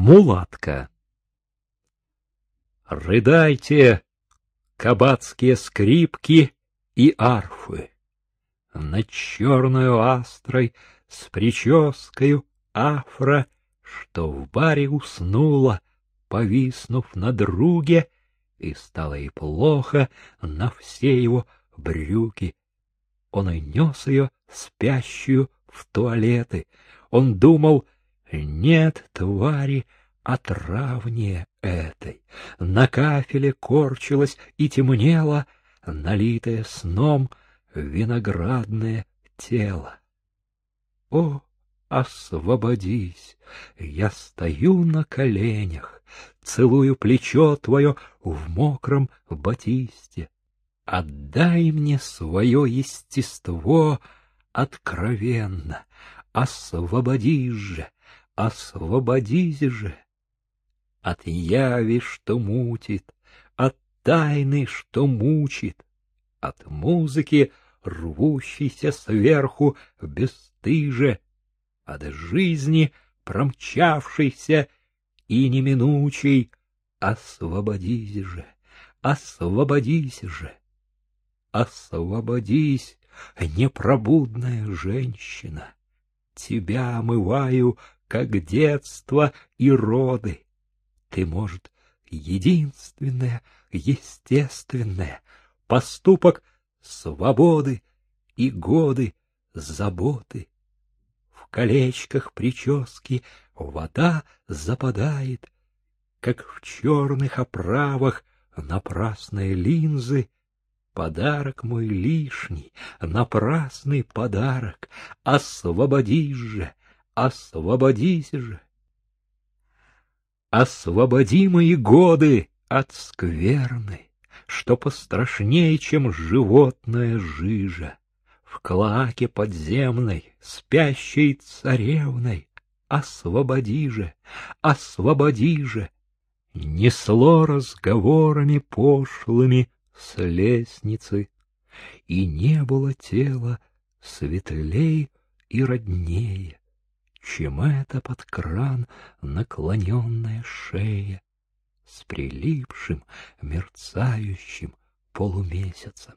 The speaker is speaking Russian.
Мулатка. Рыдайте, кабацкие скрипки и арфы. Над черную астрой с прическою афра, что в баре уснула, повиснув на друге, и стало ей плохо на все его брюки. Он и нес ее спящую в туалеты. Он думал, нет твари отравнее этой. На кафеле корчилась и темнело, налитое сном виноградное тело. О, освободись! Я стою на коленях, целую плечо твое в мокром батисте. Отдай мне свое естество откровенно, освободись же, освободись же. От яви, что мутит, от тайны, что мучит, от музыки, рвущейся сверху бесстыже, от жизни, промчавшейся и неминучей, освободись же, освободись же, освободись, непробудная женщина. Тебя омываю, как детство и роды. Ты, может, единственное, естественное, поступок свободы и годы заботы. В колечках прически вода западает, как в черных оправах напрасные линзы. Подарок мой лишний, напрасный подарок, освободись же, освободись же. Освободи мои годы от скверны, что пострашнее, чем животная жижа. В клаке подземной, спящей царевной, освободи же, освободи же. Несло разговорами пошлыми с лестницы, и не было тела светлей и роднее, чем это под кран наклоненная шея с прилипшим мерцающим полумесяцем.